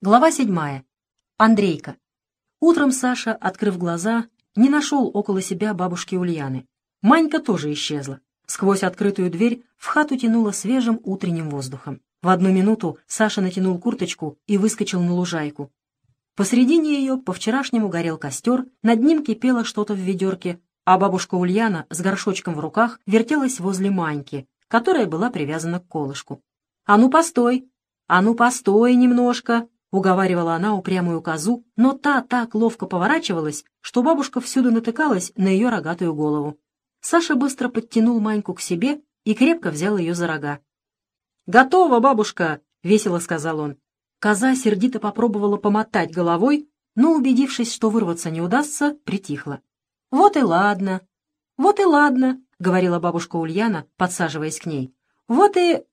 Глава седьмая. Андрейка. Утром Саша, открыв глаза, не нашел около себя бабушки Ульяны. Манька тоже исчезла. Сквозь открытую дверь в хату тянуло свежим утренним воздухом. В одну минуту Саша натянул курточку и выскочил на лужайку. Посредине ее по-вчерашнему горел костер, над ним кипело что-то в ведерке, а бабушка Ульяна с горшочком в руках вертелась возле Маньки, которая была привязана к колышку. «А ну, постой! А ну, постой немножко!» — уговаривала она упрямую козу, но та так ловко поворачивалась, что бабушка всюду натыкалась на ее рогатую голову. Саша быстро подтянул Маньку к себе и крепко взял ее за рога. «Готово, бабушка!» — весело сказал он. Коза сердито попробовала помотать головой, но, убедившись, что вырваться не удастся, притихла. «Вот и ладно, вот и ладно», — говорила бабушка Ульяна, подсаживаясь к ней. «Вот и...»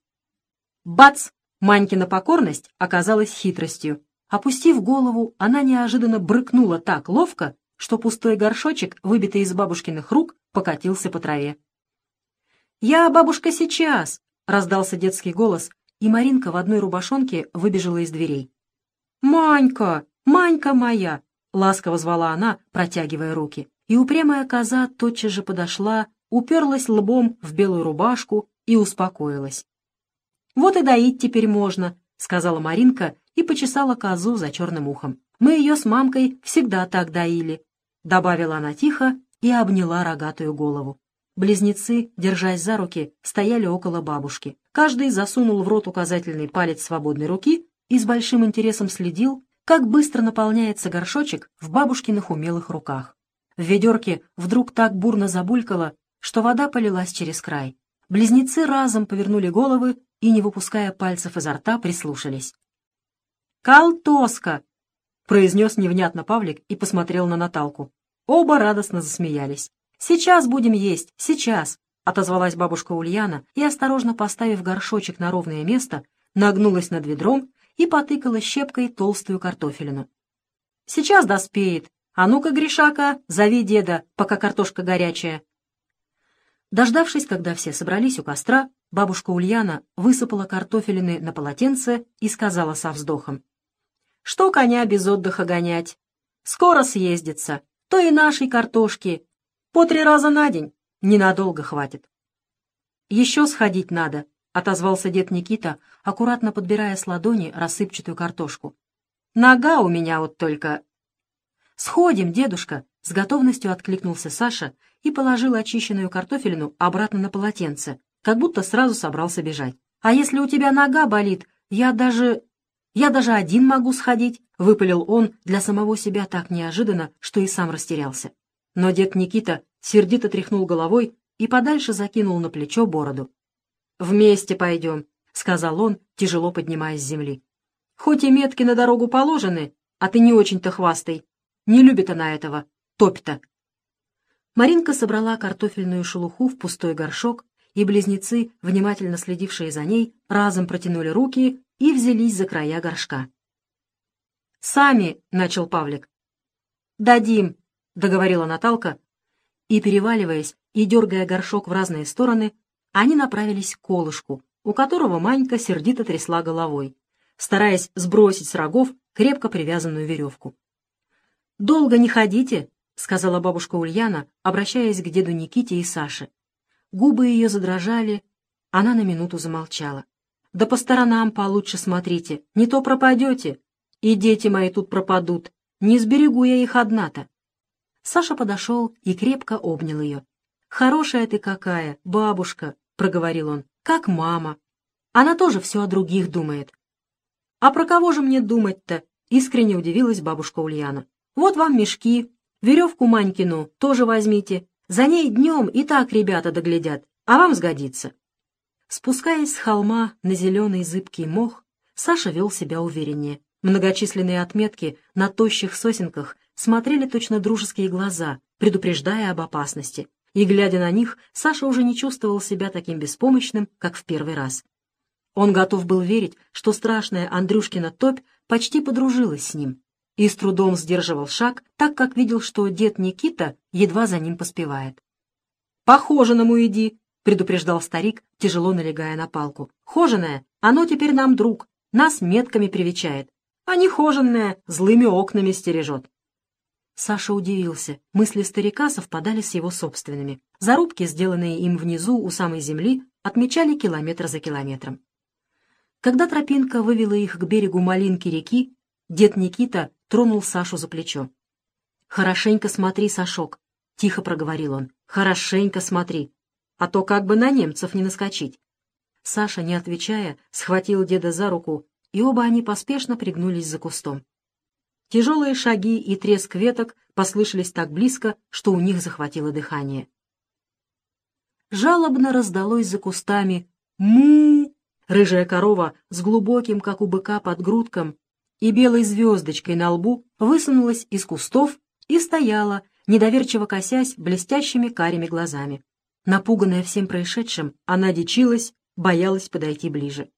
Бац! Манькина покорность оказалась хитростью. Опустив голову, она неожиданно брыкнула так ловко, что пустой горшочек, выбитый из бабушкиных рук, покатился по траве. «Я, бабушка, сейчас!» — раздался детский голос, и Маринка в одной рубашонке выбежала из дверей. «Манька! Манька моя!» — ласково звала она, протягивая руки. И упрямая коза тотчас же подошла, уперлась лбом в белую рубашку и успокоилась. «Вот и доить теперь можно», — сказала Маринка и почесала козу за черным ухом. «Мы ее с мамкой всегда так доили», — добавила она тихо и обняла рогатую голову. Близнецы, держась за руки, стояли около бабушки. Каждый засунул в рот указательный палец свободной руки и с большим интересом следил, как быстро наполняется горшочек в бабушкиных умелых руках. В ведерке вдруг так бурно забулькало, что вода полилась через край. Близнецы разом повернули головы и, не выпуская пальцев изо рта, прислушались. «Калтоска!» — произнес невнятно Павлик и посмотрел на Наталку. Оба радостно засмеялись. «Сейчас будем есть, сейчас!» — отозвалась бабушка Ульяна и, осторожно поставив горшочек на ровное место, нагнулась над ведром и потыкала щепкой толстую картофелину. «Сейчас доспеет. А ну-ка, Гришака, зови деда, пока картошка горячая!» Дождавшись, когда все собрались у костра, бабушка Ульяна высыпала картофелины на полотенце и сказала со вздохом. «Что коня без отдыха гонять? Скоро съездится. То и нашей картошки. По три раза на день. Ненадолго хватит». «Еще сходить надо», — отозвался дед Никита, аккуратно подбирая с ладони рассыпчатую картошку. «Нога у меня вот только...» «Сходим, дедушка», — с готовностью откликнулся Саша и положил очищенную картофелину обратно на полотенце, как будто сразу собрался бежать. «А если у тебя нога болит, я даже... я даже один могу сходить», — выпалил он для самого себя так неожиданно, что и сам растерялся. Но дед Никита сердито тряхнул головой и подальше закинул на плечо бороду. «Вместе пойдем», — сказал он, тяжело поднимаясь с земли. «Хоть и метки на дорогу положены, а ты не очень-то хвастай. Не любит она этого, топь-то». Маринка собрала картофельную шелуху в пустой горшок, и близнецы, внимательно следившие за ней, разом протянули руки и взялись за края горшка. «Сами!» — начал Павлик. «Дадим!» — договорила Наталка, и, переваливаясь и дергая горшок в разные стороны, они направились к колышку, у которого Манька сердито трясла головой, стараясь сбросить с рогов крепко привязанную веревку. «Долго не ходите!» — сказала бабушка Ульяна, обращаясь к деду Никите и Саше. Губы ее задрожали, она на минуту замолчала. «Да по сторонам получше смотрите, не то пропадете, и дети мои тут пропадут, не сберегу я их одна-то». Саша подошел и крепко обнял ее. «Хорошая ты какая, бабушка», — проговорил он, — «как мама. Она тоже все о других думает». «А про кого же мне думать-то?» — искренне удивилась бабушка Ульяна. «Вот вам мешки, Веревку Манькину тоже возьмите. За ней днем и так ребята доглядят, а вам сгодится. Спускаясь с холма на зеленый зыбкий мох, Саша вел себя увереннее. Многочисленные отметки на тощих сосенках смотрели точно дружеские глаза, предупреждая об опасности. И, глядя на них, Саша уже не чувствовал себя таким беспомощным, как в первый раз. Он готов был верить, что страшная Андрюшкина топь почти подружилась с ним и с трудом сдерживал шаг, так как видел, что дед Никита едва за ним поспевает. «По хоженому иди», — предупреждал старик, тяжело налегая на палку. «Хоженое, оно теперь нам друг, нас метками привечает. а нехоженная злыми окнами стережет. Саша удивился. Мысли старика совпадали с его собственными. Зарубки, сделанные им внизу, у самой земли, отмечали километр за километром. Когда тропинка вывела их к берегу Малинки реки, дед Никита тронул Сашу за плечо. «Хорошенько смотри, Сашок», — тихо проговорил он. «Хорошенько смотри, а то как бы на немцев не наскочить». Саша, не отвечая, схватил деда за руку, и оба они поспешно пригнулись за кустом. Тяжелые шаги и треск веток послышались так близко, что у них захватило дыхание. Жалобно раздалось за кустами му Рыжая корова с глубоким, как у быка, подгрудком и белой звездочкой на лбу высунулась из кустов и стояла, недоверчиво косясь блестящими карими глазами. Напуганная всем происшедшим, она дичилась, боялась подойти ближе.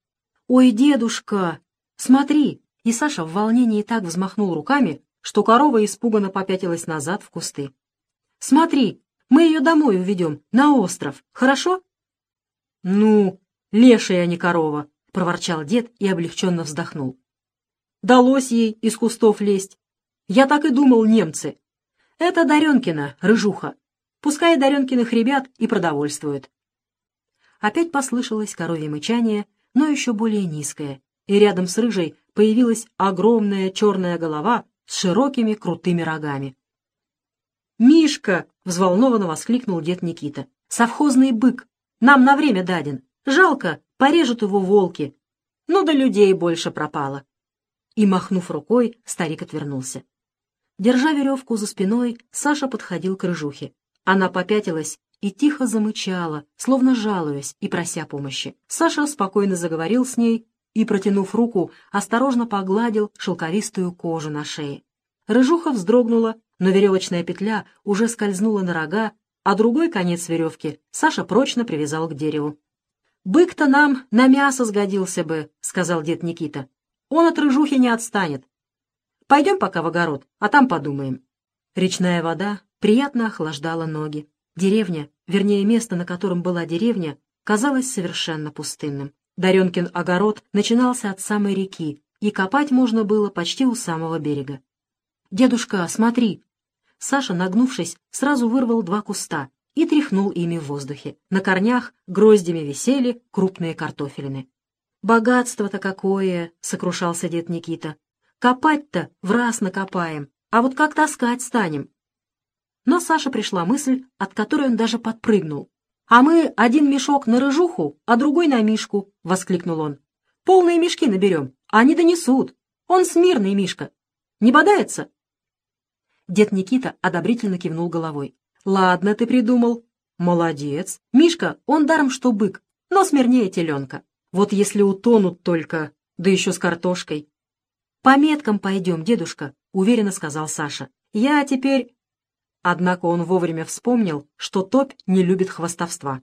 «Ой, дедушка, смотри!» И Саша в волнении так взмахнул руками, что корова испуганно попятилась назад в кусты. «Смотри, мы ее домой уведем, на остров, хорошо?» «Ну, лешая, а не корова!» — проворчал дед и облегченно вздохнул. «Далось ей из кустов лезть. Я так и думал, немцы. Это Даренкина, рыжуха. Пускай Даренкиных ребят и продовольствуют». Опять послышалось коровье мычание, но еще более низкое, и рядом с рыжей появилась огромная черная голова с широкими крутыми рогами. «Мишка!» — взволнованно воскликнул дед Никита. «Совхозный бык! Нам на время даден! Жалко, порежут его волки! Ну да людей больше пропало!» И, махнув рукой, старик отвернулся. Держа веревку за спиной, Саша подходил к рыжухе. Она попятилась и тихо замычала, словно жалуясь и прося помощи. Саша спокойно заговорил с ней и, протянув руку, осторожно погладил шелковистую кожу на шее. Рыжуха вздрогнула, но веревочная петля уже скользнула на рога, а другой конец веревки Саша прочно привязал к дереву. «Бык-то нам на мясо сгодился бы», — сказал дед Никита. «Он от рыжухи не отстанет. Пойдем пока в огород, а там подумаем». Речная вода приятно охлаждала ноги. Деревня, вернее место, на котором была деревня, казалось совершенно пустынным. Даренкин огород начинался от самой реки, и копать можно было почти у самого берега. «Дедушка, смотри!» Саша, нагнувшись, сразу вырвал два куста и тряхнул ими в воздухе. На корнях гроздями висели крупные картофелины. «Богатство-то какое!» — сокрушался дед Никита. «Копать-то в раз накопаем, а вот как таскать станем?» Но Саше пришла мысль, от которой он даже подпрыгнул. «А мы один мешок на рыжуху, а другой на Мишку», — воскликнул он. «Полные мешки наберем, а они донесут. Он смирный Мишка. Не бодается?» Дед Никита одобрительно кивнул головой. «Ладно, ты придумал. Молодец. Мишка, он даром что бык, но смирнее теленка. Вот если утонут только, да еще с картошкой». «По меткам пойдем, дедушка», — уверенно сказал Саша. «Я теперь Однако он вовремя вспомнил, что топь не любит хвостовства.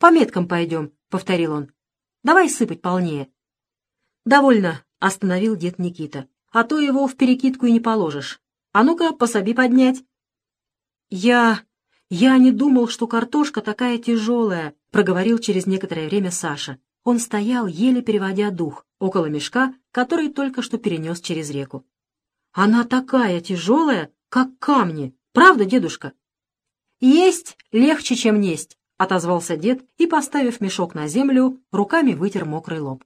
«По меткам пойдем», — повторил он. «Давай сыпать полнее». «Довольно», — остановил дед Никита. «А то его в перекидку и не положишь. А ну-ка, пособи поднять». «Я... я не думал, что картошка такая тяжелая», — проговорил через некоторое время Саша. Он стоял, еле переводя дух, около мешка, который только что перенес через реку. «Она такая тяжелая, как камни», Правда, дедушка?» «Есть легче, чем несть», — отозвался дед и, поставив мешок на землю, руками вытер мокрый лоб.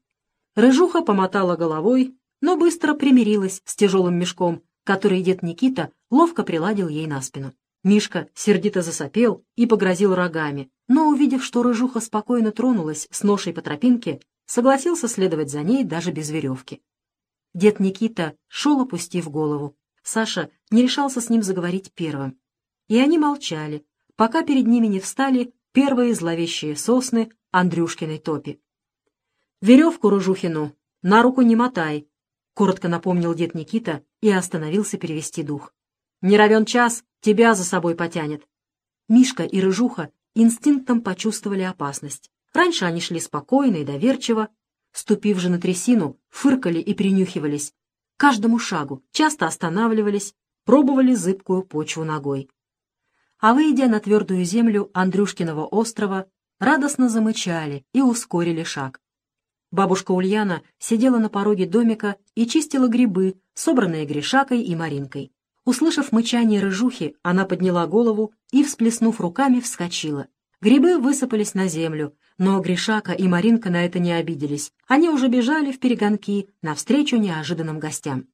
Рыжуха помотала головой, но быстро примирилась с тяжелым мешком, который дед Никита ловко приладил ей на спину. Мишка сердито засопел и погрозил рогами, но, увидев, что рыжуха спокойно тронулась с ношей по тропинке, согласился следовать за ней даже без веревки. Дед Никита шел, опустив голову. Саша не решался с ним заговорить первым. И они молчали, пока перед ними не встали первые зловещие сосны Андрюшкиной топи. «Веревку Ружухину на руку не мотай», — коротко напомнил дед Никита и остановился перевести дух. «Не равен час, тебя за собой потянет». Мишка и Рыжуха инстинктом почувствовали опасность. Раньше они шли спокойно и доверчиво, ступив же на трясину, фыркали и принюхивались, каждому шагу, часто останавливались, пробовали зыбкую почву ногой. А выйдя на твердую землю Андрюшкиного острова, радостно замычали и ускорили шаг. Бабушка Ульяна сидела на пороге домика и чистила грибы, собранные Гришакой и Маринкой. Услышав мычание рыжухи, она подняла голову и, всплеснув руками, вскочила. Грибы высыпались на землю, но Гришака и Маринка на это не обиделись. Они уже бежали в перегонки навстречу неожиданным гостям.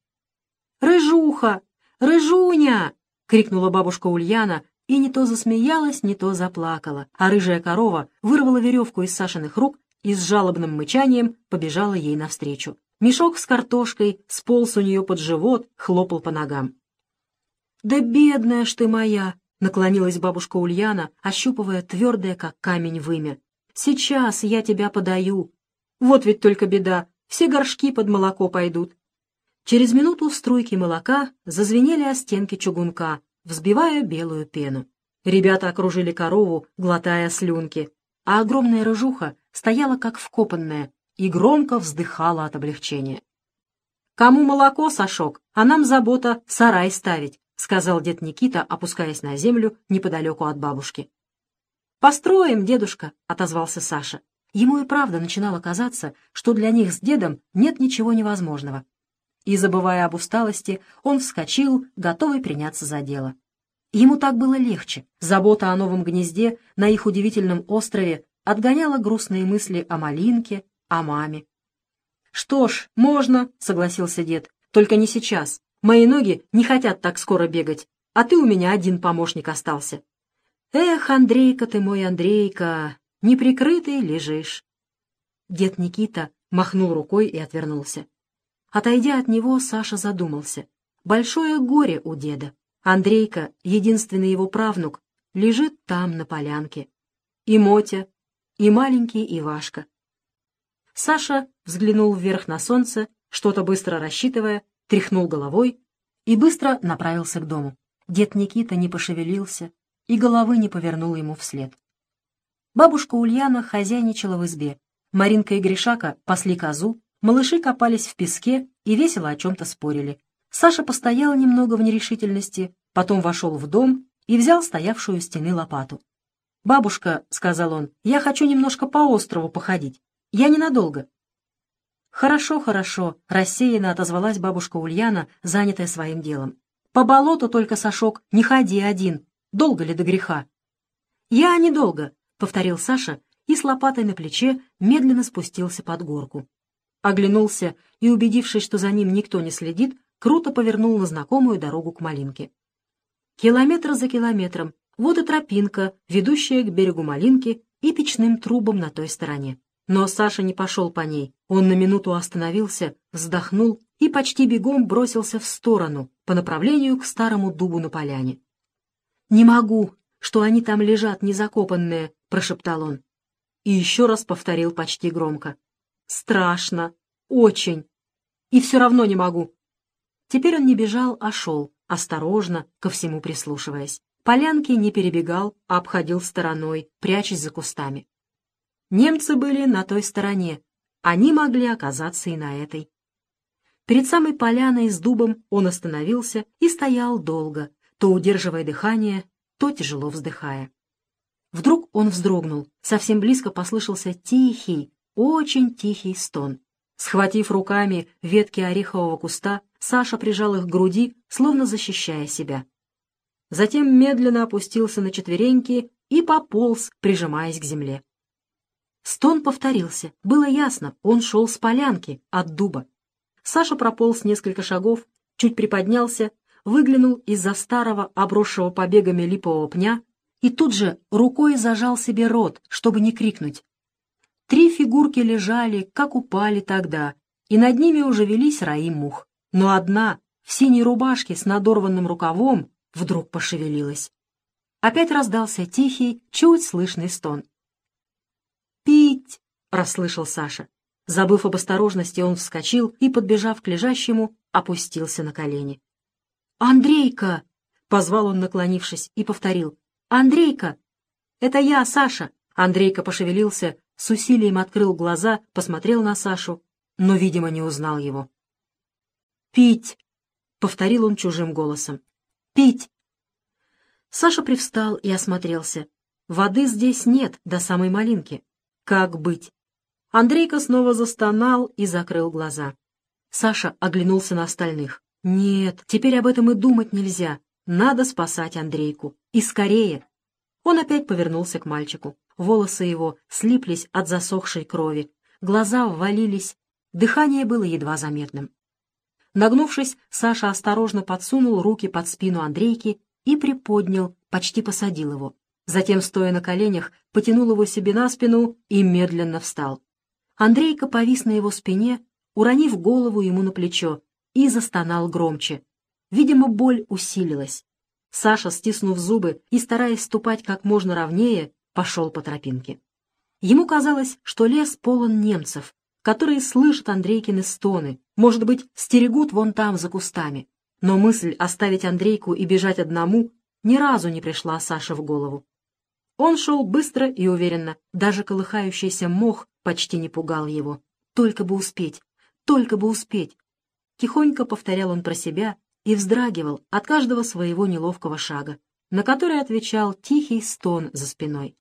«Рыжуха! Рыжуня!» — крикнула бабушка Ульяна, и не то засмеялась, не то заплакала, а рыжая корова вырвала веревку из Сашиных рук и с жалобным мычанием побежала ей навстречу. Мешок с картошкой сполз у нее под живот, хлопал по ногам. «Да бедная ж ты моя!» — наклонилась бабушка Ульяна, ощупывая твердое, как камень, вымя. «Сейчас я тебя подаю. Вот ведь только беда, все горшки под молоко пойдут». Через минуту струйки молока зазвенели о стенки чугунка, взбивая белую пену. Ребята окружили корову, глотая слюнки, а огромная рыжуха стояла как вкопанная и громко вздыхала от облегчения. «Кому молоко, Сашок, а нам забота сарай ставить», — сказал дед Никита, опускаясь на землю неподалеку от бабушки. «Построим, дедушка», — отозвался Саша. Ему и правда начинало казаться, что для них с дедом нет ничего невозможного. И, забывая об усталости, он вскочил, готовый приняться за дело. Ему так было легче. Забота о новом гнезде на их удивительном острове отгоняла грустные мысли о малинке, о маме. «Что ж, можно», — согласился дед, — «только не сейчас. Мои ноги не хотят так скоро бегать, а ты у меня один помощник остался». «Эх, Андрейка ты мой, Андрейка, неприкрытый лежишь». Дед Никита махнул рукой и отвернулся. Отойдя от него, Саша задумался. Большое горе у деда. Андрейка, единственный его правнук, лежит там, на полянке. И Мотя, и маленький Ивашка. Саша взглянул вверх на солнце, что-то быстро рассчитывая, тряхнул головой и быстро направился к дому. Дед Никита не пошевелился и головы не повернул ему вслед. Бабушка Ульяна хозяйничала в избе. Маринка и Гришака пасли козу, малыши копались в песке и весело о чем-то спорили. Саша постоял немного в нерешительности, потом вошел в дом и взял стоявшую у стены лопату. «Бабушка», — сказал он, — «я хочу немножко по острову походить. Я ненадолго». «Хорошо, хорошо», — рассеянно отозвалась бабушка Ульяна, занятая своим делом. «По болоту только, Сашок, не ходи один. Долго ли до греха?» «Я недолго», — повторил Саша и с лопатой на плече медленно спустился под горку. Оглянулся и, убедившись, что за ним никто не следит, круто повернул на знакомую дорогу к Малинке. Километр за километром вот и тропинка, ведущая к берегу Малинки и печным трубам на той стороне. Но Саша не пошел по ней. Он на минуту остановился, вздохнул и почти бегом бросился в сторону, по направлению к старому дубу на поляне. «Не могу, что они там лежат незакопанные», — прошептал он. И еще раз повторил почти громко. «Страшно. Очень. И все равно не могу». Теперь он не бежал, а шел, осторожно, ко всему прислушиваясь. Полянки не перебегал, а обходил стороной, прячась за кустами. Немцы были на той стороне, они могли оказаться и на этой. Перед самой поляной с дубом он остановился и стоял долго, то удерживая дыхание, то тяжело вздыхая. Вдруг он вздрогнул, совсем близко послышался тихий, очень тихий стон. Схватив руками ветки орехового куста, Саша прижал их к груди, словно защищая себя затем медленно опустился на четвереньки и пополз, прижимаясь к земле. Стон повторился. Было ясно, он шел с полянки, от дуба. Саша прополз несколько шагов, чуть приподнялся, выглянул из-за старого, обросшего побегами липового пня и тут же рукой зажал себе рот, чтобы не крикнуть. Три фигурки лежали, как упали тогда, и над ними уже велись раи мух. Но одна, в синей рубашке с надорванным рукавом, вдруг пошевелилась. Опять раздался тихий, чуть слышный стон. Расслышал Саша. Забыв об осторожности, он вскочил и, подбежав к лежащему, опустился на колени. «Андрейка!» — позвал он, наклонившись, и повторил. «Андрейка! Это я, Саша!» Андрейка пошевелился, с усилием открыл глаза, посмотрел на Сашу, но, видимо, не узнал его. «Пить!» — повторил он чужим голосом. Пить!» Саша привстал и осмотрелся. Воды здесь нет, до самой малинки. Как быть? Андрейка снова застонал и закрыл глаза. Саша оглянулся на остальных. «Нет, теперь об этом и думать нельзя. Надо спасать Андрейку. И скорее!» Он опять повернулся к мальчику. Волосы его слиплись от засохшей крови. Глаза ввалились. Дыхание было едва заметным. Нагнувшись, Саша осторожно подсунул руки под спину Андрейки и приподнял, почти посадил его. Затем, стоя на коленях, потянул его себе на спину и медленно встал. Андрейка повис на его спине, уронив голову ему на плечо, и застонал громче. Видимо, боль усилилась. Саша, стиснув зубы и стараясь ступать как можно ровнее, пошел по тропинке. Ему казалось, что лес полон немцев, которые слышат Андрейкины стоны, может быть, стерегут вон там, за кустами. Но мысль оставить Андрейку и бежать одному ни разу не пришла Саше в голову. Он шел быстро и уверенно, даже колыхающийся мох почти не пугал его. Только бы успеть, только бы успеть. Тихонько повторял он про себя и вздрагивал от каждого своего неловкого шага, на который отвечал тихий стон за спиной.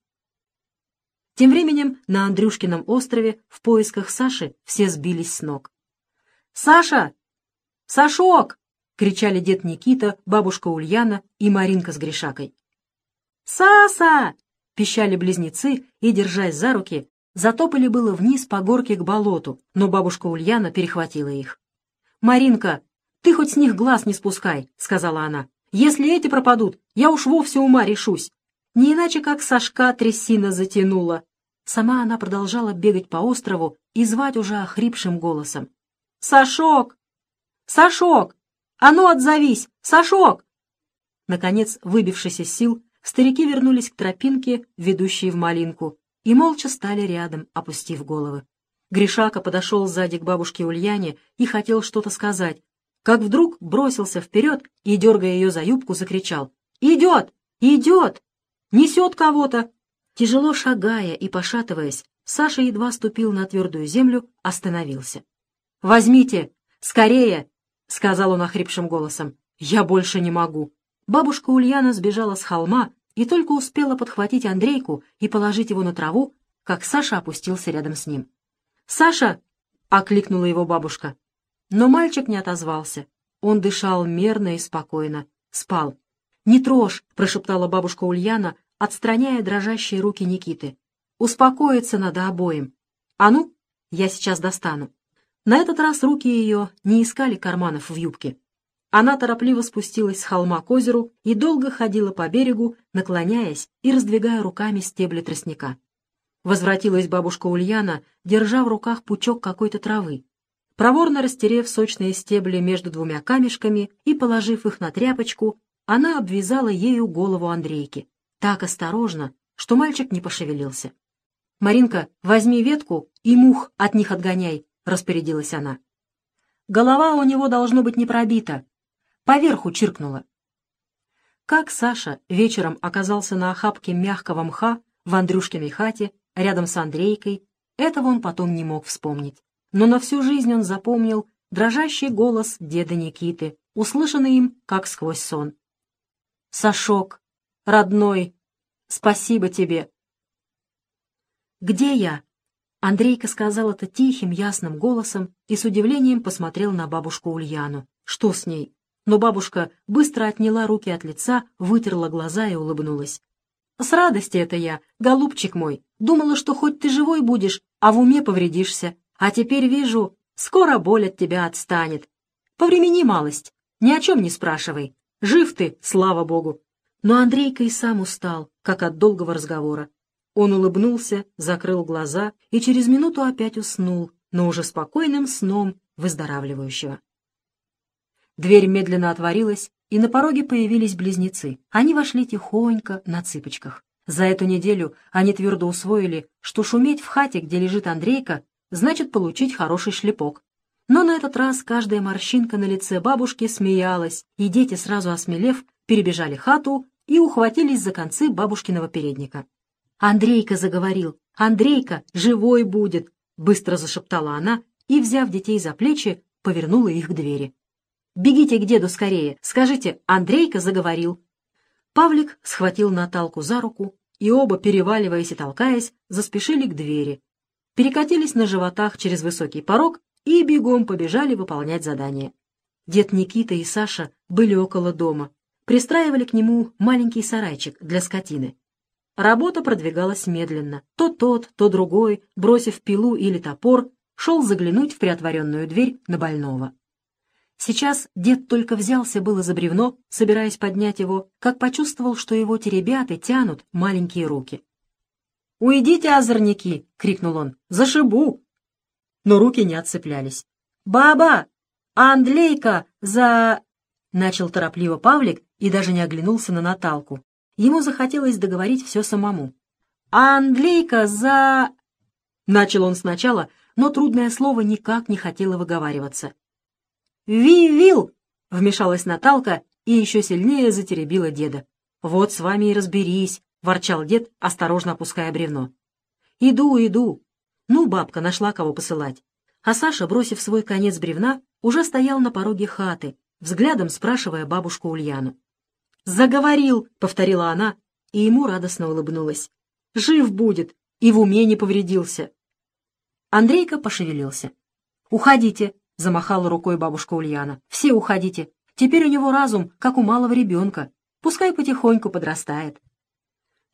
Тем временем на Андрюшкином острове в поисках Саши все сбились с ног. «Саша! Сашок!» — кричали дед Никита, бабушка Ульяна и Маринка с Гришакой. «Саса!» пищали близнецы и, держась за руки, затопали было вниз по горке к болоту, но бабушка Ульяна перехватила их. «Маринка, ты хоть с них глаз не спускай», — сказала она. «Если эти пропадут, я уж вовсе ума решусь. Не иначе, как Сашка трясина затянула». Сама она продолжала бегать по острову и звать уже охрипшим голосом. «Сашок! Сашок! А ну отзовись! Сашок!» Наконец, выбившись из сил, Старики вернулись к тропинке, ведущей в малинку, и молча стали рядом, опустив головы. Гришака подошел сзади к бабушке Ульяне и хотел что-то сказать, как вдруг бросился вперед и, дергая ее за юбку, закричал «Идет! Идет! Несет кого-то!» Тяжело шагая и пошатываясь, Саша едва ступил на твердую землю, остановился. «Возьмите! Скорее!» — сказал он охрипшим голосом. «Я больше не могу!» Бабушка Ульяна сбежала с холма и только успела подхватить Андрейку и положить его на траву, как Саша опустился рядом с ним. «Саша!» — окликнула его бабушка. Но мальчик не отозвался. Он дышал мерно и спокойно. Спал. «Не трожь!» — прошептала бабушка Ульяна, отстраняя дрожащие руки Никиты. «Успокоиться надо обоим. А ну, я сейчас достану». На этот раз руки ее не искали карманов в юбке. Она торопливо спустилась с холма к озеру и долго ходила по берегу, наклоняясь и раздвигая руками стебли тростника. Возвратилась бабушка Ульяна, держа в руках пучок какой-то травы. Проворно растерев сочные стебли между двумя камешками и положив их на тряпочку, она обвязала ею голову Андрейки. Так осторожно, что мальчик не пошевелился. «Маринка, возьми ветку и мух от них отгоняй», — распорядилась она. «Голова у него должно быть не пробита, Поверху чиркнула. Как Саша вечером оказался на охапке мягкого мха в Андрюшкиной хате рядом с Андрейкой, этого он потом не мог вспомнить. Но на всю жизнь он запомнил дрожащий голос деда Никиты, услышанный им, как сквозь сон. «Сашок, родной, спасибо тебе!» «Где я?» Андрейка сказал это тихим, ясным голосом и с удивлением посмотрел на бабушку Ульяну. «Что с ней?» Но бабушка быстро отняла руки от лица, вытерла глаза и улыбнулась. «С радости это я, голубчик мой. Думала, что хоть ты живой будешь, а в уме повредишься. А теперь вижу, скоро боль от тебя отстанет. Повремени малость, ни о чем не спрашивай. Жив ты, слава богу». Но Андрейка и сам устал, как от долгого разговора. Он улыбнулся, закрыл глаза и через минуту опять уснул, но уже спокойным сном выздоравливающего. Дверь медленно отворилась, и на пороге появились близнецы. Они вошли тихонько, на цыпочках. За эту неделю они твердо усвоили, что шуметь в хате, где лежит Андрейка, значит получить хороший шлепок. Но на этот раз каждая морщинка на лице бабушки смеялась, и дети, сразу осмелев, перебежали хату и ухватились за концы бабушкиного передника. «Андрейка заговорил! Андрейка живой будет!» — быстро зашептала она и, взяв детей за плечи, повернула их к двери. Бегите к деду скорее. Скажите, Андрейка заговорил». Павлик схватил Наталку за руку, и оба, переваливаясь и толкаясь, заспешили к двери. перекатились на животах через высокий порог и бегом побежали выполнять задание. Дед Никита и Саша были около дома, пристраивали к нему маленький сарайчик для скотины. Работа продвигалась медленно. То тот, то другой, бросив пилу или топор, шел заглянуть в приотворенную дверь на больного. Сейчас дед только взялся было за бревно, собираясь поднять его, как почувствовал, что его теребят и тянут маленькие руки. «Уйдите, озорники!» — крикнул он. «Зашибу!» Но руки не отцеплялись. «Баба! Андлейка за...» Начал торопливо Павлик и даже не оглянулся на Наталку. Ему захотелось договорить все самому. «Андлейка за...» Начал он сначала, но трудное слово никак не хотело выговариваться. «Ви-вил!» — вмешалась Наталка и еще сильнее затеребила деда. «Вот с вами и разберись», — ворчал дед, осторожно опуская бревно. «Иду, иду». Ну, бабка нашла, кого посылать. А Саша, бросив свой конец бревна, уже стоял на пороге хаты, взглядом спрашивая бабушку Ульяну. «Заговорил!» — повторила она, и ему радостно улыбнулась. «Жив будет и в уме не повредился!» Андрейка пошевелился. «Уходите!» — замахала рукой бабушка Ульяна. «Все уходите! Теперь у него разум, как у малого ребенка. Пускай потихоньку подрастает».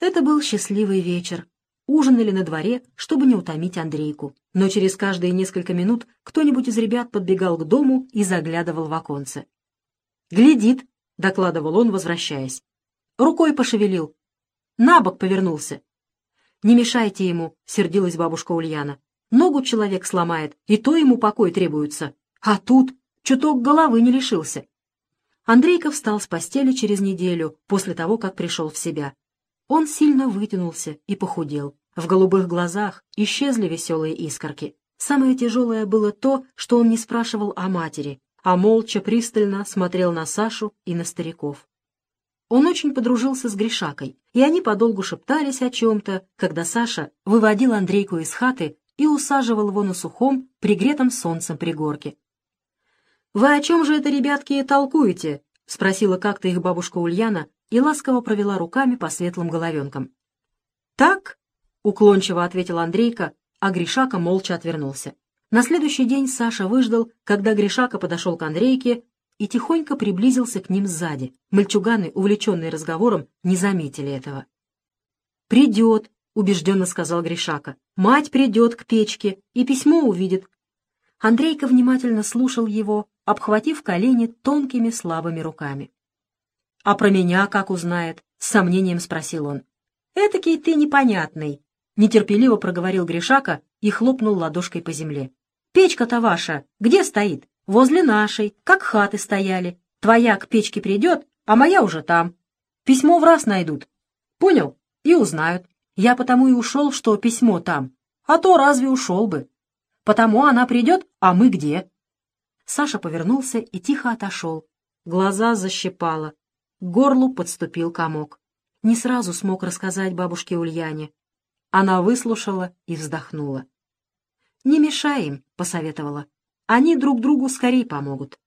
Это был счастливый вечер. Ужинали на дворе, чтобы не утомить Андрейку. Но через каждые несколько минут кто-нибудь из ребят подбегал к дому и заглядывал в оконце. «Глядит», — докладывал он, возвращаясь. Рукой пошевелил. На бок повернулся. «Не мешайте ему», — сердилась бабушка Ульяна. «Ногу человек сломает, и то ему покой требуется. А тут чуток головы не лишился». Андрейка встал с постели через неделю, после того, как пришел в себя. Он сильно вытянулся и похудел. В голубых глазах исчезли веселые искорки. Самое тяжелое было то, что он не спрашивал о матери, а молча пристально смотрел на Сашу и на стариков. Он очень подружился с Гришакой, и они подолгу шептались о чем-то, когда Саша выводил Андрейку из хаты и усаживал его на сухом, пригретом солнцем пригорке. «Вы о чем же это, ребятки, толкуете?» — спросила как-то их бабушка Ульяна и ласково провела руками по светлым головенкам. «Так?» — уклончиво ответил Андрейка, а Гришака молча отвернулся. На следующий день Саша выждал, когда Гришака подошел к Андрейке и тихонько приблизился к ним сзади. Мальчуганы, увлеченные разговором, не заметили этого. «Придет», — убежденно сказал Гришака. «Мать придет к печке и письмо увидит». Андрейка внимательно слушал его, обхватив колени тонкими слабыми руками. «А про меня как узнает?» — с сомнением спросил он. «Этакий ты непонятный», — нетерпеливо проговорил Гришака и хлопнул ладошкой по земле. Печка-то ваша где стоит? Возле нашей, как хаты стояли. Твоя к печке придет, а моя уже там. Письмо в раз найдут. Понял? И узнают. Я потому и ушел, что письмо там. А то разве ушел бы? Потому она придет, а мы где?» Саша повернулся и тихо отошел. Глаза защипало. К горлу подступил комок. Не сразу смог рассказать бабушке Ульяне. Она выслушала и вздохнула. «Не мешай им», — посоветовала. «Они друг другу скорее помогут».